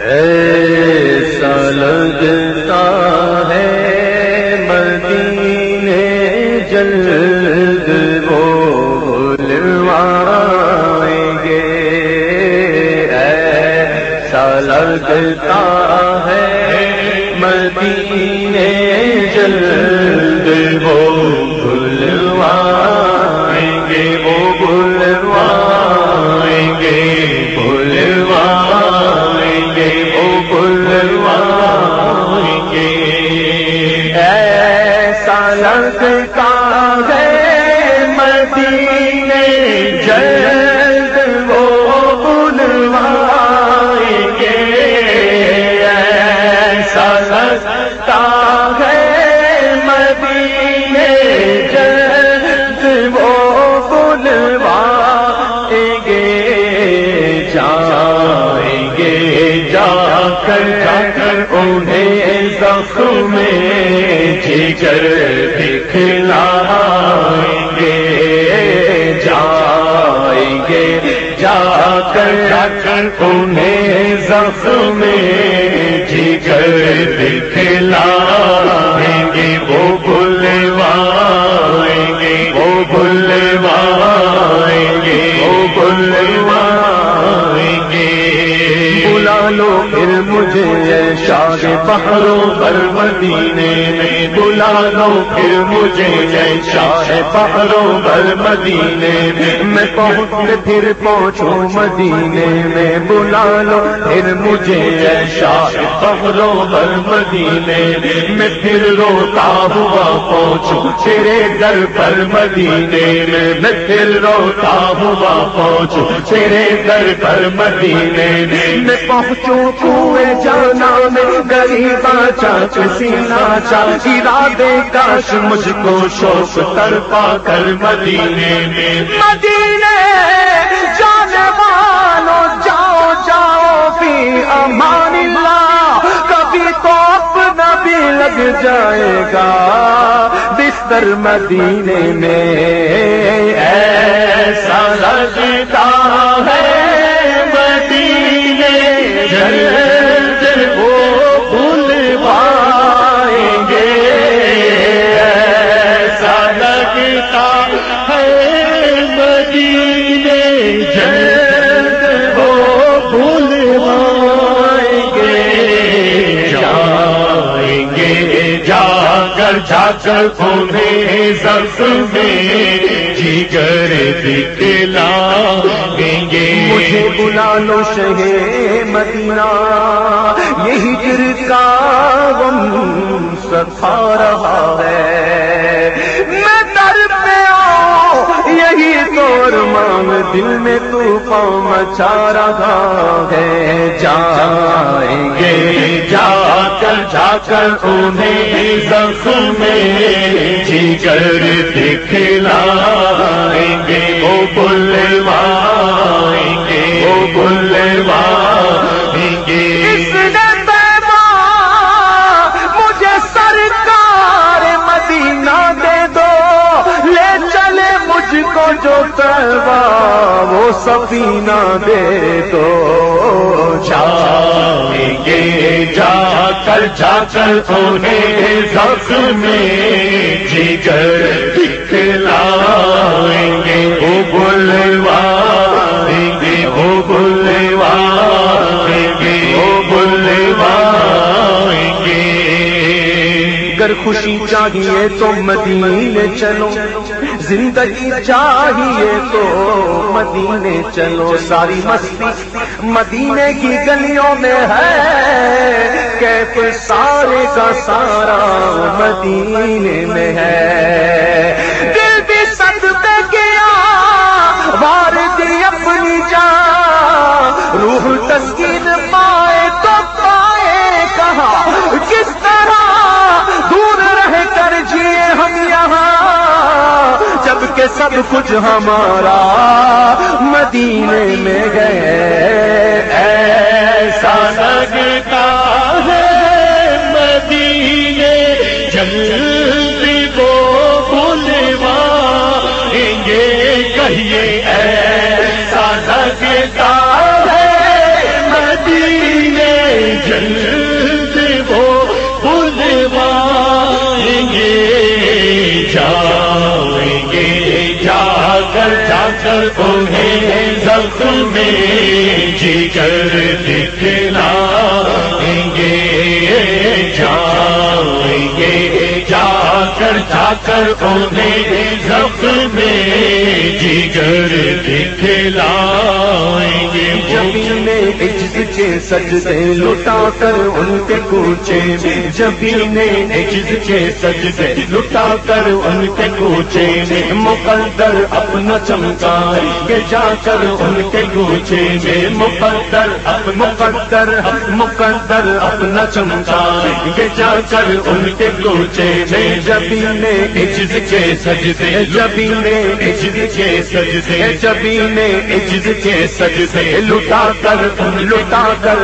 ایسا لگتا ہے مدینے جلد وہ بلوائیں گے۔ ایسا لگتا ہے مدینے جلد وہ زخم جگر دکھلائیں گے جائیں گے جا کر جا کر انہیں زخم جگر دکھلائیں شاد پہاڑوں پر مدینے میں بلا لو پھر مجھے شاہ پہاڑوں پر مدینے میں میں پہنچ پھر پہنچوں مدینے میں بلا لو پھر مجھے شاہ پہاڑوں پر مدینے میں میں پھر روتا ہوا پہنچوں تیرے در پر مدینے میں میں پھر روتا ہوا پہنچوں تیرے در پر مدینے میں میں پہنچوں کنویں جانا میں غریبا چاچ سینا چاچ ارادے کاش مجھ کو شوق تر کر مدینے میں۔ مدینے، جانے والوں جاؤ جاؤ بھی امان اللہ۔ کبھی تو اپنا بھی لگ جائے گا بستر مدینے میں۔ ایسا لگتا ہے مدینے۔ جا جی کر انہیں زخم میں جگر دکھلا دیں گے۔ مجھے بلا لو شہے مدینہ، یہی گر کا غم سکھا رہا ہے۔ یہی طور مانگ دل میں تو مچا رہا ہے۔ جائیں گے جا کر جا کر انہیں زخم میں جگر دکھلائیں گے۔ وہ بلوائیں گے، وہ بلوائیں جو تلوا وہ سفینہ دے دو جائیں گے، جا کر جا کر انہیں زخم میں جگر دکھلائیں گے۔ وہ بلوائیں گے، وہ بلوائیں گے، وہ بلوائیں گے۔ اگر خوشی چاہیے تو مدینے چلو۔ زندگی چاہیے تو مدینے چلو، ساری مستی مدینے کی گلیوں میں ہے۔ کیف سارے کا سارا مدینے میں ہے۔ دل بھی سد گیا وار اپنی جان، روح تسکین پائے سب کچھ ہمارا مدینے میں گئے ایسا لگتا ہے مدینے جلدی وہ بلوائیں گے، کہیے ایسا لگتا ہے مدینے۔ پر جا جی کر انہیں زخم میں جگر دکھنا۔ کر جا کر انہیں زخم میں جگر دکھلائیں گے۔ زمین عجز کے سجدے لٹا کر ان کے کوچے میں۔ زمین عجز کے سجدے لٹا کر ان کے کوچے میں۔ مقدر اپنا چمکائے کے جا کر ان کے کوچے میں۔ مقدر مقدر مقدر اپنا چمکائے کے جا کر ان کے کوچے میں۔ زمین عجز کے سجدے زمین عجز کے سجدے زمین عجز کے سجدے لٹا کر لٹا کر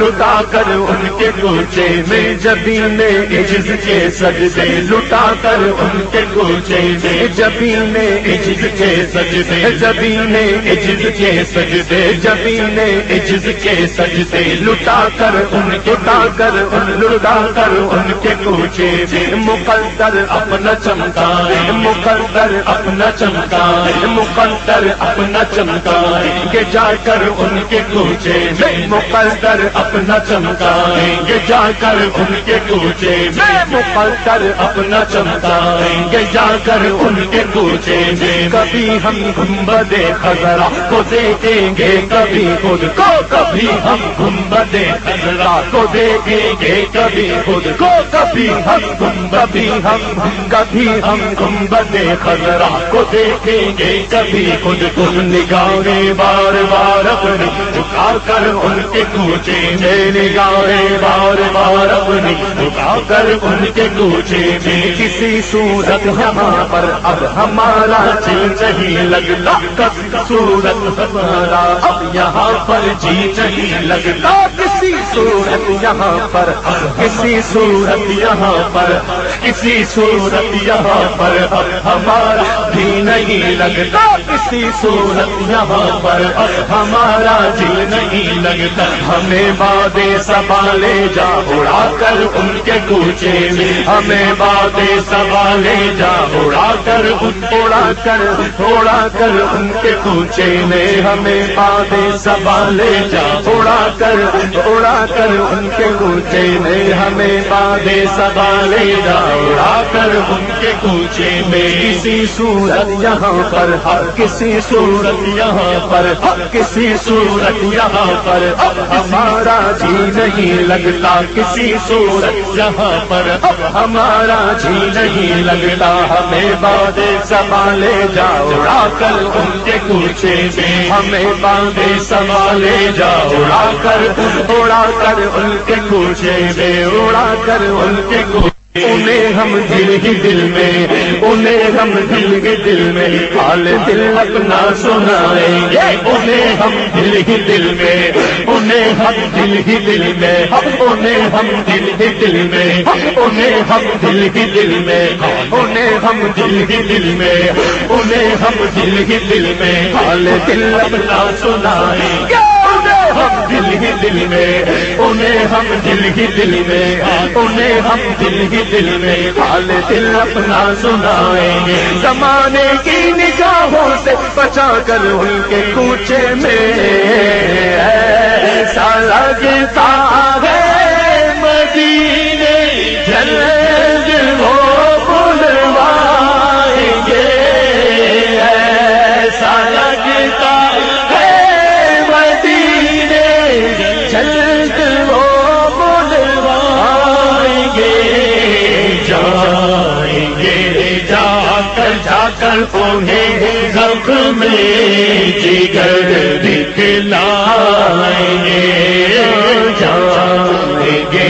لٹا کر ان کے کوچے میں زمین عجز کے سجدے لٹا کر ان کے کوچے میں زمین عجز کے سجدے زمین عجز کے سجدے زمین عجز کے سجدے لٹا کر ان لٹا کر ان لٹا کر ان کے کوچے میں مقدر اپنا چمکائے۔ مقدر اپنا چمکائے۔ مقدر اپنا چمکائے۔ جا کر ان کے کوچے میں۔ مقدر اپنا چمکائیں گے جا کر ان کے کوچے میں۔ مقدر اپنا چمکائیں گے جا کر ان کے کوچے میں۔ کبھی ہم گنبد خزرا کو دیکھیں گے۔ کبھی خود کو کبھی ہم گنبد خزرا کو دیکھیں گے۔ کبھی خود کو کبھی ہم کبھی ہم کبھی ہم گنبد خزرا کو دیکھیں گے، کبھی خود کو نگاہیں بار بار اپنی جھکا کر ان کے کوچے میں نگاہیں بار بار اپنی جھکا کر ان کے کوچے میں۔ کسی صورت ہمارا پر اب ہمارا جی نہیں لگتا کسی صورت ہمارا اب یہاں پر جی نہیں لگتا۔ کسی صورت یہاں پر، کسی صورت یہاں پر، کسی صورت یہاں پر اب ہمارا جی نہیں لگتا، کسی صورت یہاں پر اب ہمارا جی نہیں لگتا، ہمیں بادے سوالے جا، اڑا کر ان کے کوچے میں، ہمیں بادے سوالے جا، اڑا کر ان، اڑا کر اڑا کر ان کے کوچے میں، ہمیں بادے سوالے جا، اڑا کر، اڑا کر ان کے کوچے میں ہمیں بادے سوالے جا اڑا کر ان کے کوچے میں کسی صورت یہاں پر ہر کسی صورت یہاں پر ہر کسی صورت یہاں پر۔ اب ہمارا جی نہیں لگتا کسی صورت یہاں پر۔ اب ہمارا جی نہیں لگتا ہمیں بادے سوالے جاؤ۔ اڑا کر ان کے کوچے میں ہمیں بادے سوالے جاؤ۔ اڑا کر اڑا کر ان کے کوچے میں اڑا کر ان کے کوچے انہیں ہم دل ہی دل میں انہیں ہم دل ہی دل میں۔ حال دل اپنا سنائیں گے انہیں ہم دل ہی دل میں انہیں ہم دل ہی دل میں۔ انہیں ہم دل ہی دل میں انہیں ہم دل ہی دل میں۔ انہیں ہم دل ہی دل میں انہیں ہم دل ہی دل میں۔ حال دل اپنا سنائیں گے ہم دل ہی دل میں انہیں ہم دل ہی دل میں انہیں ہم دل ہی دل میں حال دل اپنا سنائیں گے۔ زمانے کی نگاہوں سے بچا کر ان کے کوچے میں ایسا لگتا ہے مدینے جلد انہیں زخم میں جگر دکھلائیں گے جائیں گے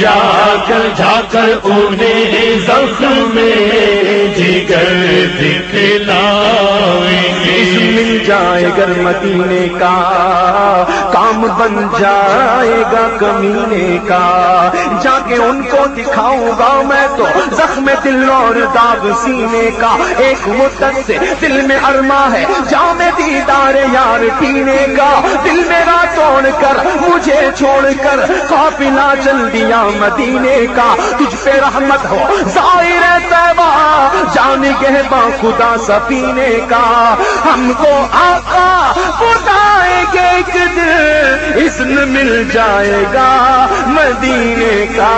جا کر جا کر انہیں زخم میں جگر دکھلائیں گے۔ اس جائے گا مدینے کا، کام بن جائے گا کمینے کا۔ جا کے ان کو دکھاؤں گا میں تو زخم دل اور داغ سینے کا۔ ایک مدت سے دل میں ارما ہے جام دیدار یار پینے کا۔ دل میرا توڑ کر، مجھے چھوڑ کر قافلہ چل دیا مدینے کا تجھ پہ رحمت ہو، ظاہر تیبا جان گہبا، خدا سفینے کا۔ ہم کو آقا بتائیں گے ایک دل اس میں مل جائے گا مدینے کا۔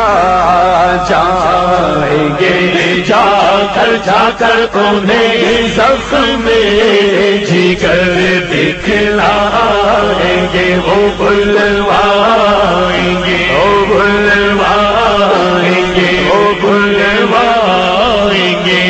جائیں گے، جا کر جا کر انہیں زخم میں جی کر دکھلائیں گے۔ وہ بلوائیں گے، وہ بلوائیں بلوائیں گے وہ بلوائیں گے۔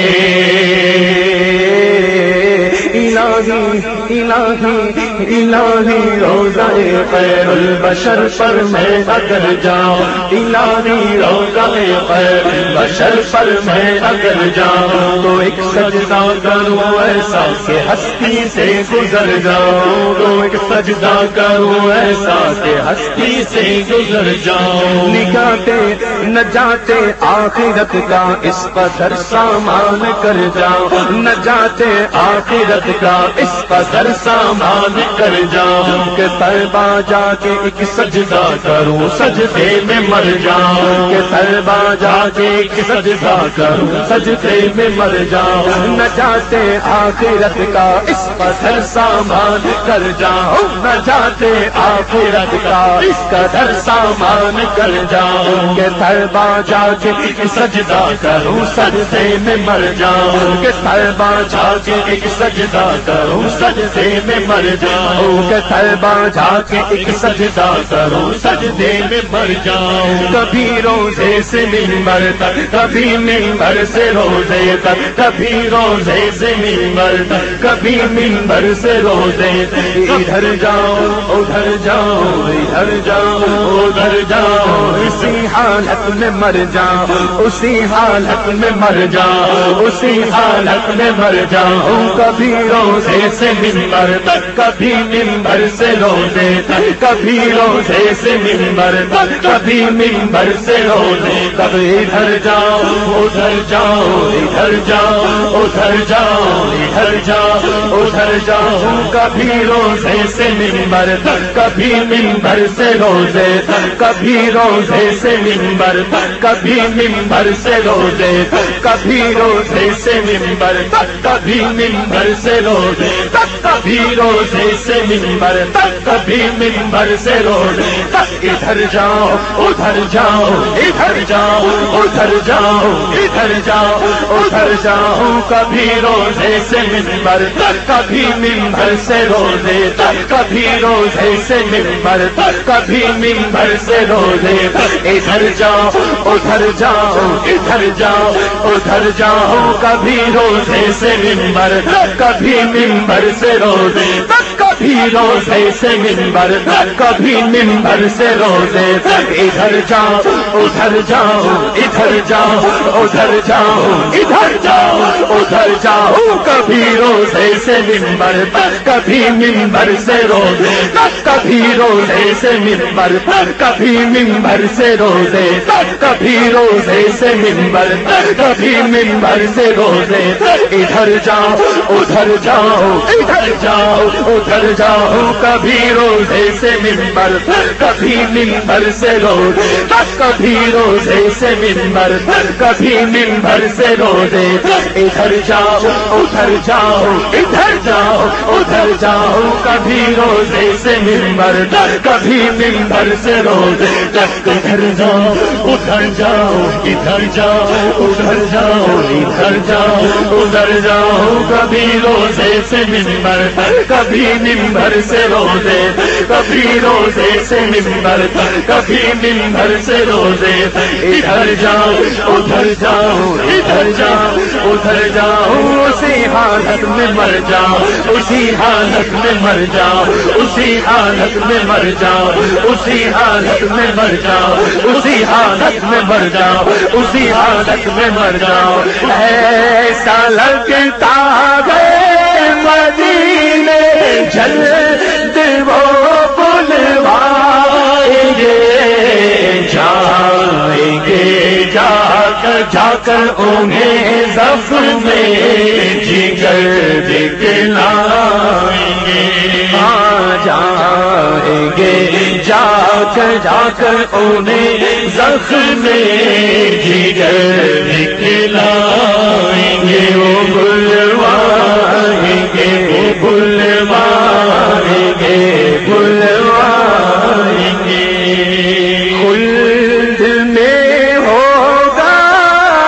الہی الہی الہی روزہ خیر البشر پر میں اگر جاؤں۔ الہی روزہ خیر البشر پر میں اگر جاؤں۔ تو ایک سجدہ کروں ایسا کہ ہستی سے گزر جاؤں۔ تو ایک سجدہ کروں ایسا کہ ہستی سے گزر جاؤں۔ نکاتے نہ جاتے آخرت کا اس قدر سامان کر جاؤں۔ نہ جاتے آخرت کا اس قدر سامان کر جاؤں۔ کہ طیبہ جا کے ایک سجدہ کروں، سجدے میں مر جاؤں۔ کہ طیبہ جا کے ایک سجدہ کروں، سجدے میں مر جاؤں۔ نہ جاتے آخرت کا، اس قدر سامان کر جاؤں۔ نہ جاتے آخرت کا، اس قدر سامان کر جاؤں۔ کہ طیبہ جا کے ایک سجدہ کروں، سجدے میں مر جاؤں۔ کہ طیبہ جا کے ایک سجدہ کروں، سجدے میں مر جاؤں۔ کہ طیبہ جا کے ایک سجدہ کروں سجدے میں مر جاؤں۔ کبھی روزے سے ممبر تک کبھی ممبر سے روزے تک کبھی روزے سے ممبر تک کبھی ممبر سے روزے تک۔ ادھر جاؤ ادھر جاؤ ادھر جاؤ ادھر جاؤ اسی حالت میں مر جاؤ اسی حالت میں مر جاؤ اسی حالت میں مر جاؤں۔ کبھی روزے سے ممبر تک کبھی ممبر سے روزے تک، کبھی روزے سے ممبر تک، کبھی ممبر سے روزے تک۔ ادھر جاؤ ادھر جاؤ ادھر جاؤ ادھر جاؤ ادھر جاؤ ادھر جاؤ۔ کبھی روزے سے ممبر تک، کبھی ممبر سے روزے تک، کبھی روزے سے ممبر تک، کبھی ممبر سے روزے تک، کبھی روزے سے ممبر تک، کبھی ممبر سے روزے تک، کبھی روزے سے ممبر تک کبھی ممبر سے روزے تک۔ ادھر جاؤ ادھر جاؤ ادھر جاؤ ادھر جاؤ ادھر جاؤ ادھر جاؤ۔ کبھی روزے سے ممبر تک، کبھی ممبر سے روزے تک۔ کبھی روزے سے ممبر تک، کبھی ممبر سے روزے تک۔ ادھر جاؤ ادھر جاؤ ادھر جاؤ ادھر جاؤ۔ کبھی روزے سے ممبر تک، کبھی ممبر سے روزے تک۔ کبھی روزے سے ممبر تک، کبھی ممبر سے روزے تک۔ ادھر جاؤ ادھر جاؤ ادھر جاؤ ادھر جاؤ ادھر جاؤ ادھر جاؤ۔ کبھی روزے سے ممبر تک، کبھی ممبر سے روزے تک۔ کبھی روزے سے ممبر تک، کبھی ممبر سے روزے تک۔ کبھی روزے سے ممبر تک، کبھی ممبر سے روزے ادھر جاؤ ادھر جاؤ ادھر جاؤ، ادھر جاؤ کبھی روزے سے ممبر کبھی ممبر سے روزے۔ ہاں، کبھی روزے سے ممبر کبھی ممبر سے روزے۔ ادھر جاؤ ادھر جاؤ ادھر جاؤ ادھر جاؤ کبھی روزے سے ممبر کبھی ممبر سے روزے۔ ادھر جاؤ ادھر جاؤ ادھر جاؤ ادھر جاؤ ادھر جاؤ ادھر جاؤ کبھی روزے سے ممبر کبھی ممبر سے روزے، کبھی روزے سے ممبر کبھی ممبر سے روزے ادھر جاؤ ادھر جاؤ ادھر جاؤ ادھر جاؤ، اسی حالت میں مر جاؤ، اسی حالت میں مر جاؤ، اسی حالت میں مر جاؤ، اسی حالت میں مر جاؤ، اسی حالت میں مر جاؤ، اسی حالت میں مر جاؤ۔ ایسا لگتا ہے مدینے جلد وہ بلوائیں گے جائیں گے جا کر جا کر انہیں زخم میں، جگر دکھلائیں گے۔ آ جائیں گے جا کر جا کر انہیں زخم میں، جگر دکھلائیں گے۔ وہ بلوائیں گے۔ وہ بلوائیں گے بلوائیں گے۔ خلد میں ہوگا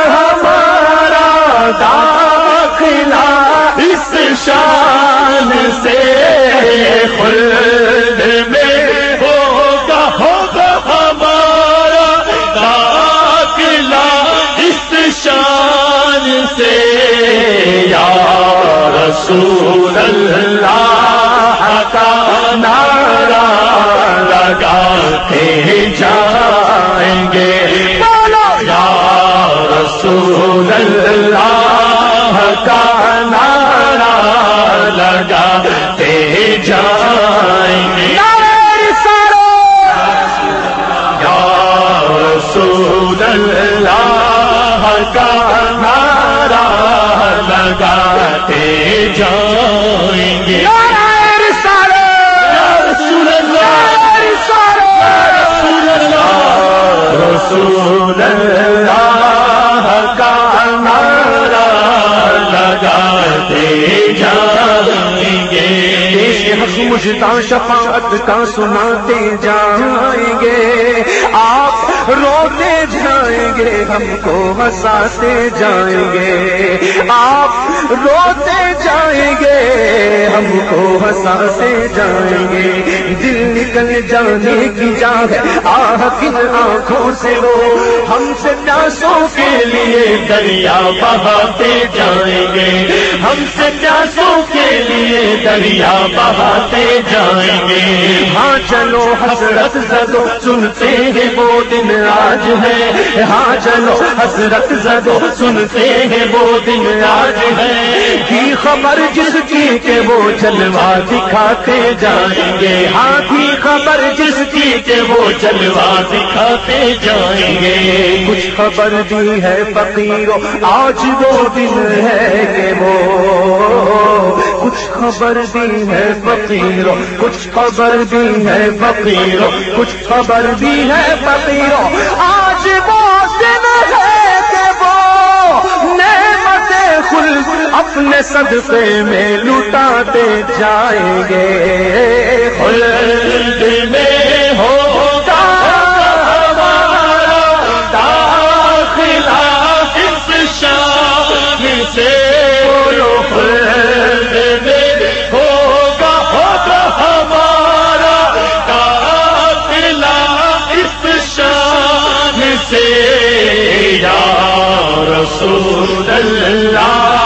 ہمارا داخلہ، اس شان سے خلد میں ہوگا ہوگا ہمارا داخلہ، اس شان سے۔ یا رسول اللہ کا نعرہ لگاتے جائیں گے۔ یا رسول اللہ کا نعرہ لگاتے جائیں گے۔ یا رسول اللہ کا نعرہ لگاتے جائیں گے۔ رسول اللہ رسول اللہ رسول اللہ کا نعرہ لگاتے جائیں گے۔ مجھتا شفاعت کا سناتے جائیں گے۔ آپ روتے جائیں گے ہم کو ہنساتے جائیں گے۔ آپ روتے جائیں گے کو ہنساتے جائیں گے۔ دل نکل جانے کی جا ہے۔ آہ، کن آنکھوں سے وہ ہم سے پیاسوں کے لیے دریا بہاتے جائیں گے۔ ہم سے پیاسوں کے لیے دریا بہاتے جائیں گے۔ ہاں چلو حسرت زدو، سنتے ہیں وہ دن آج ہے۔ ہاں چلو حسرت زدو، سنتے ہیں وہ دن آج ہے۔ کی خبر جس کی کہ وہ جلوا دکھاتے جائیں گے۔ ہاں کی خبر جس کی کہ وہ جلوا دکھاتے جائیں گے۔ کچھ خبر دی ہے فقیرو، آج وہ دن ہے کہ وہ۔ کچھ خبر دی ہے فقیرو، کچھ خبر دی ہے فقیرو، کچھ خبر دی ہے فقیرو۔ آج وہ خلد صدقے میں لٹاتے جائیں گے۔ خلد میں ہوگا ہمارا داخلہ اس شان سے۔ بولو، خلد میں ہوگا ہوگا ہمارا داخلہ اس شان سے۔ یا رسول اللہ۔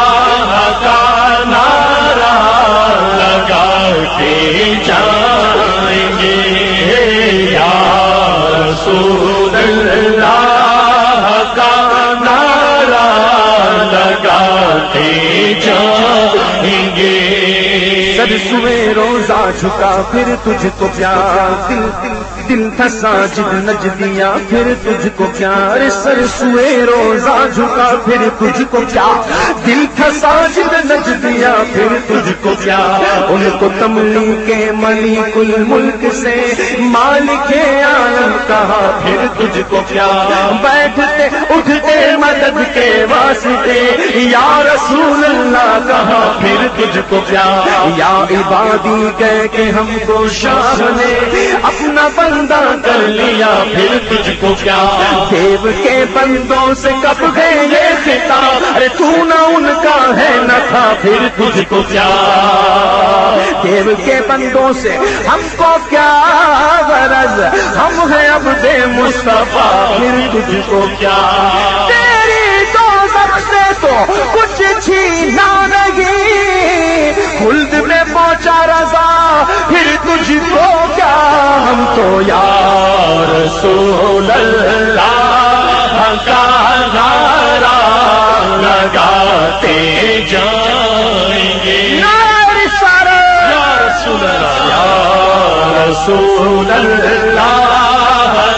لگاتے جائیں گے۔ یا رسول اللہ کا نعرہ لگاتے جائیں گے۔ سر سوے روزہ جھکا، پھر تجھ کو پیار۔ دل دل تھا ساجد نج دیا پھر تجھ کو پیار، سر سوے روزہ جھکا، پھر تجھ کو پیار۔ دل تھا ساجد نج دیا پھر تجھ کو پیار۔ ان کو تملی کے منی کل ملک سے مالک عالم کہا، پھر تجھ کو پیار۔ بیٹھتے، اٹھتے مدد کے واسطے، یا رسول اللہ کہا، پھر تجھ کو پیار۔ یا عبادی کہہ کے ہم کو شاہ نے اپنا بندہ کر لیا، پھر تجھ کو کیا؟ دیو کے بندوں سے کب گئے یہ خطاب ارے تو نہ ان کا ہے نہ تھا، پھر تجھ کو کیا؟ دیو کے بندوں سے ہم کو کیا غرض؟ ہم ہیں اب دے مصطفیٰ، پھر تجھ کو کیا؟ تیری تو سب سے تو کچھ چھینا نہیں خلد میں پہنچا رضا، پھر تجھ کو ہم تو یا رسول اللہ کا نعرہ لگاتے جائیں گے۔ رسول اللہ۔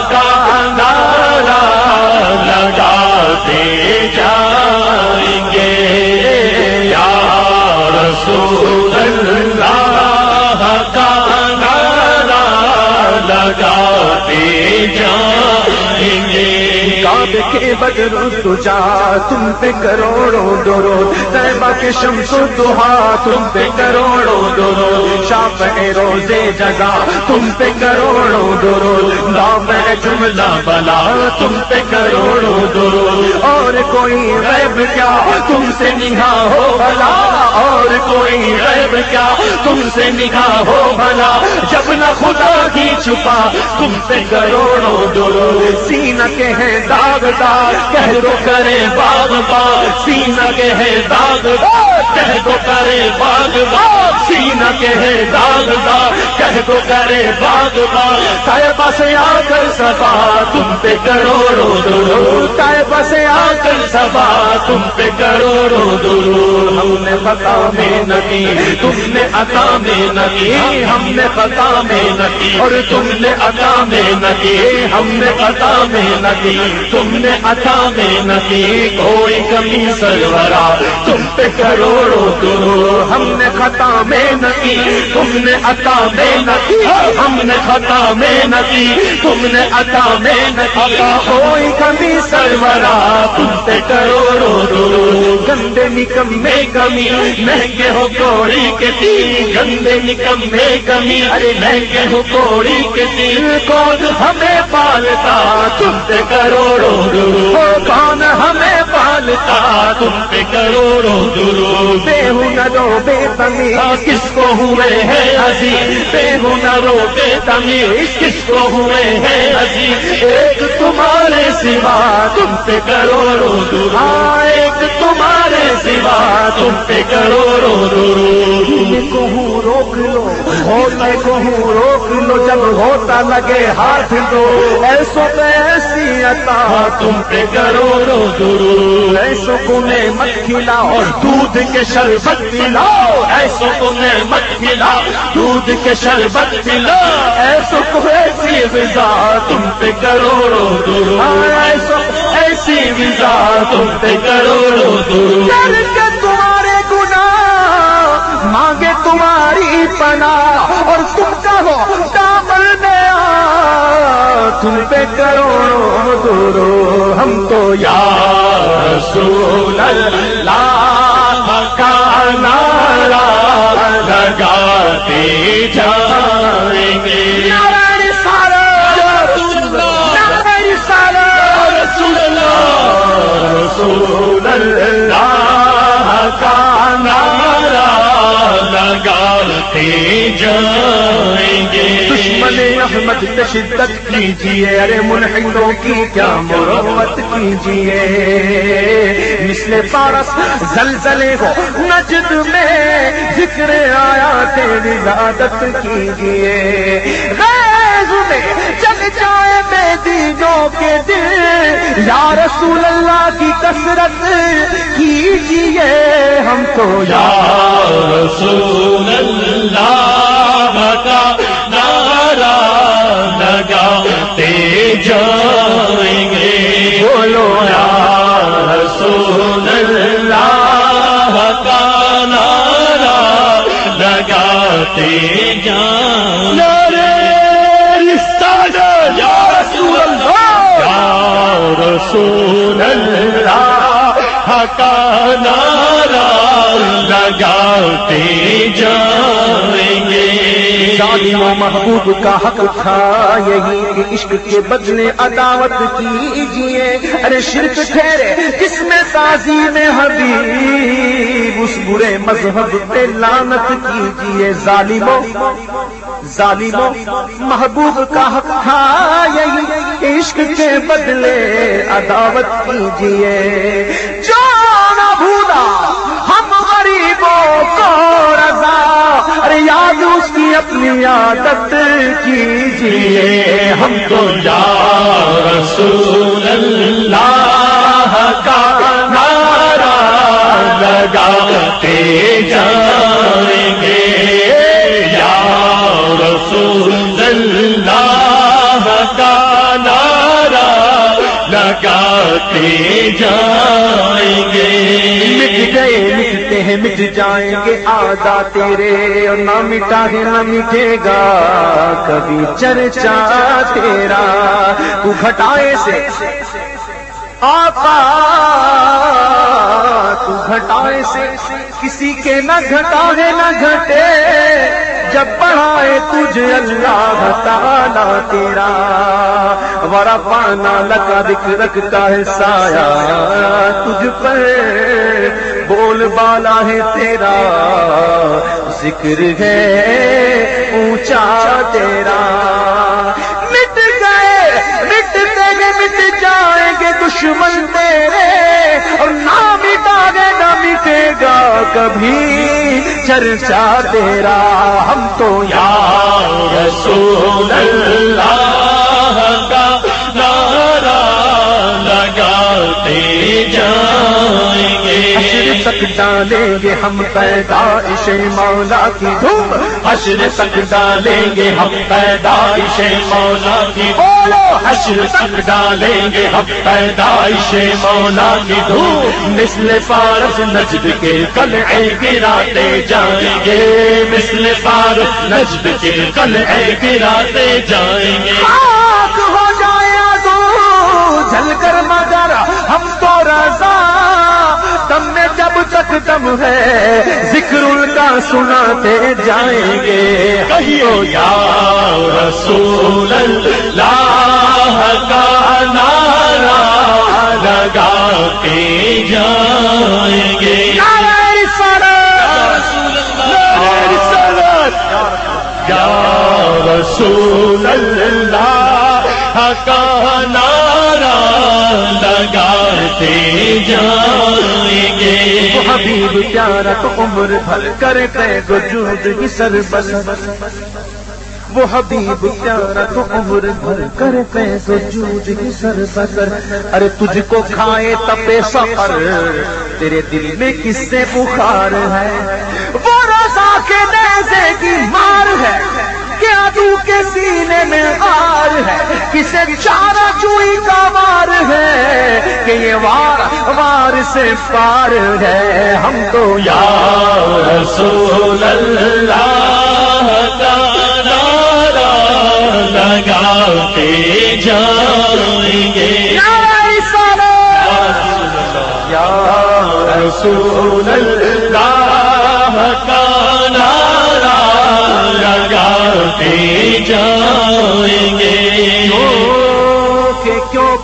کا نعرہ لگاتے جائیں لگاتے جائیں گے۔ کعبے کے بدر تجا تم پہ کروڑوں درو طیبہ کے شمس و دہا تم پہ کروڑوں درو شاپ روزے جگہ تم پہ کروڑوں درو دام جملہ بلا، تم پہ کروڑوں درو اور کوئی غیب کیا، تم سے نگاہ ہو بلا۔ اور کوئی غیب کیا؟ تم سے نگاہ ہو بلا جب نہ خدا کی چھپا۔ تم پہ کروڑوں درو سینہ کے ہیں داغ کہہ دو کرے باغ باغ۔ سینہ کے ہے داغ کہہ دو کرے باغ باغ۔ سینہ کے ہے داغ کہہ دو کرے باغ باغ۔ طیبہ سے آ کر سبا تم پہ کروڑوں درود۔ طیبہ سے آ کر سبا تم پہ کروڑوں درود۔ ہم نے میں نکی تم نے عطا میں نکی ہم نے پتا میں نکی اور تم نے عطا میں نکی ہم نے عطا میں نکی تم نے عطا میں نکی کوئی کمی سرورا تم پہ کروڑوں درود ہم نے خطا میں نکی تم نے عطا میں نکی ہم نے خطا میں نکی تم نے عطا میں نکی کوئی کمی سرورا تم پہ کروڑوں درود گندے نکم میں کمی مہنگے ہو کوڑی کے تین، گندے نکمے کمی۔ ارے مہنگے ہو کوڑی کے تین، کون ہمیں پالتا؟ تم پہ کروڑوں۔ کون ہمیں پالتا تم پہ کروڑوں درود بے ہنرو بے تمیز۔ کس کو ہوئے ہیں عزیز؟ بے ہنرو بے تمیز۔ کس کو ہوئے ہیں عزیز؟ ایک تمہارے سوا تم پہ کروڑوں درود ایک تمہارے سوا تم پہ کروڑوں ہوں روک لو۔ ہوتا کو ہوں روک لو۔ جب ہوتا لگے ہاتھ دو۔ ایسو ایسی عطا۔ تم پہ کروڑوں درود ایسو کو مت کھلا اور دودھ کے شربت پلاؤ ایسو کو مت کھلا، دودھ کے شربت پلا۔ ایسو کو ایسی وزا تم پہ کروڑوں درود ایسو ایسی وزا تم پہ کروڑوں درود تمہارے گناہ، مانگے تمہاری پنا اور تم کہو تم پہ کروڑوں دورو ہم تو یا رسول اللہ کا نعرہ لگاتے جائیں گے۔ رسول اللہ۔ لگاتے جائیں گے۔ دشمن احمد تشدد کیجیے ارے منحدوں کی کیا مرمت کیجیے مثل پارس زلزلے کو نجد میں ذکر آیا، تیری عادت کیجیے دینوں کے دل یا رسول اللہ کی کثرت کیجیے ہم تو یا رسول اللہ کا نعرہ لگاتے جائیں گے۔ بولو۔ یا رسول اللہ کا نعرہ لگاتے جائیں نعرے رسالت یا رسول اللہ یا رسول اللہ کا نعرہ لگاتے جائیں گے۔ ظالم و محبوب کا حق تھا، یہی کہ عشق کے بدلے عداوت کیجیے ارے شرک ٹھہرے جس میں تازی میں حبیب؟ اس برے مذہب پہ لانت کیجیے ظالموں ظالموں، محبوب کا حق تھا، یہی عشق کے بدلے عداوت کیجیے جو نہ بھولا، ہم غریبوں کو رضا۔ ارے یاد اس کی اپنی عادت کیجیے ہم تو یا رسول اللہ کا نعرہ لگاتے جائیں گے۔ یا رسول رسول اللہ لگاتے جائیں گے۔ مٹ گئے، مٹتے ہیں، مٹ جائیں گے۔ آدھا تیرے اور نہ مٹا ہے، نہ مٹے گا۔ کبھی چرچا تیرا تو گھٹائے سے۔ آقا تو گھٹائے سے۔ کسی کے نہ گھٹا ہے، نہ گھٹے۔ جب پڑھائے تجھے اللہ تعالی تیرا، ورا پانا لگا دکھ رکھتا ہے سایہ۔ تجھ پر بول بالا ہے تیرا، ذکر ہے اونچا تیرا۔ مٹ گئے مٹ گئے، مٹ جائیں گے دشمن تیرے، اور نہ مٹا نہ مٹے گا کبھی چرچا تیرا ہم تو یا رسول اللہ کا۔ تک ڈالیں گے ہم پیدائش مولا کی دھوم۔ حشر تک ڈالیں گے ہم پیدائش مولا کی بولو حشر تک ڈالیں گے ہم پیدائش مولا کی دھوم۔ مثل فارس نجد کے کل اے گراتے جائیں گے۔ مثل فارس نجد کے کل اے گراتے جائیں گے۔ جب تک دم ہے۔ ذکر ان کا سناتے جائیں گے۔ کہیو یا رسول اللہ کا نعرہ لگاتے جائیں گے! یا رسول اللہ کا نعرہ لگاتے جائیں گے۔ حبیب پیارا تو عمر بھر کر کے وجود کی سر بس وہ حبیب پیارا تو عمر بھر کر کے وجود کی سر بسر ارے تجھ کو کھائے تپے سفر، تیرے دل میں کس سے بخار ہے؟ وہ رضا کے نیزے کی مار ہے۔ کیا کے سینے میں آر ہے، کسے چارہ چوئی کا وار ہے کہ یہ وار وار سے پار ہے۔ ہم تو یا رسول اللہ کا نعرہ لگاتے جائیں گے۔ یا رسول اللہ۔ جائیں گے۔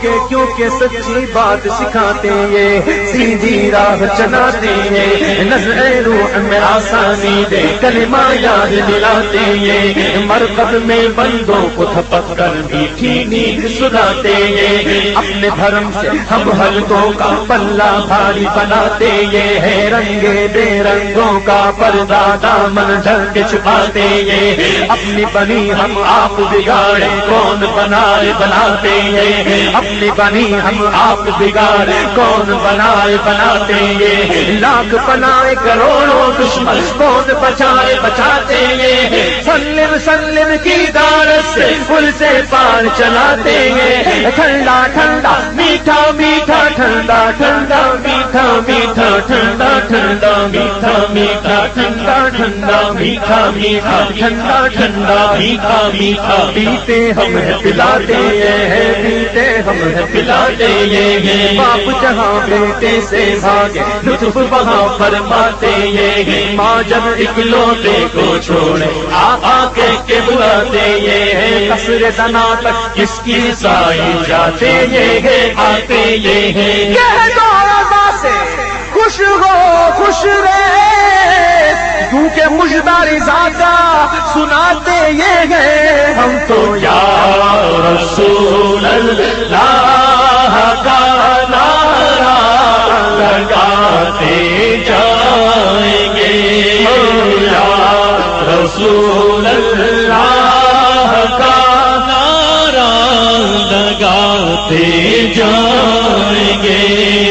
کہ کیوں کہ سچی بات سکھاتے یہ سیدھی راہ چلاتے یہ نظر روح میں آسانی دے، کلمہ یاد دلاتے یہ مرکب میں بندوں کو تھپک کر میٹھی نیند سناتے یہ اپنے دھرم سے ہم حلقوں کا پلہ بھاری بناتے یہ ہے رنگے بے رنگوں کا پردہ دامن ڈر کے چھپاتے یہ اپنی بنی ہم آپ بگاڑے، کون بنائے بناتے یہ اپنی بنی ہم آپ بگاڑے کون بنائے بناتے یہ لاکھ بنائے کروڑوں دشمن، کون بچائے بچاتے یہ سلم سلم کی دارت سے پل سے پار چلاتے یہ ٹھنڈا ٹھنڈا، میٹھا میٹھا، ٹھنڈا ٹھنڈا، میٹھا میٹھا، ٹھنڈا ٹھنڈا، میٹھا میٹھا، ٹھنڈا ٹھنڈا، میٹھا میٹھا، ٹھنڈا ٹھنڈا، میٹھا میٹھا۔ پیتے ہم پلاتے ہیں، پیتے ہم پلاتے یہ باپ جہاں بیٹے سے بھاگے لطف وہاں فرماتے یہ ماں جب اکلوتے کو چھوڑے آ آ کے کے بلاتے یہ ہے کسر دنا تک کس کی سائی جاتے یہ ہے آتے یہ ہے سے خوش ہو خوش رہے کیونکہ مشداری زیادہ سناتے یہ ہیں، ہم تو یا رسول اللہ کا نعرہ لگاتے جائیں گے۔ یا رسول اللہ کا نعرہ لگاتے جائیں گے۔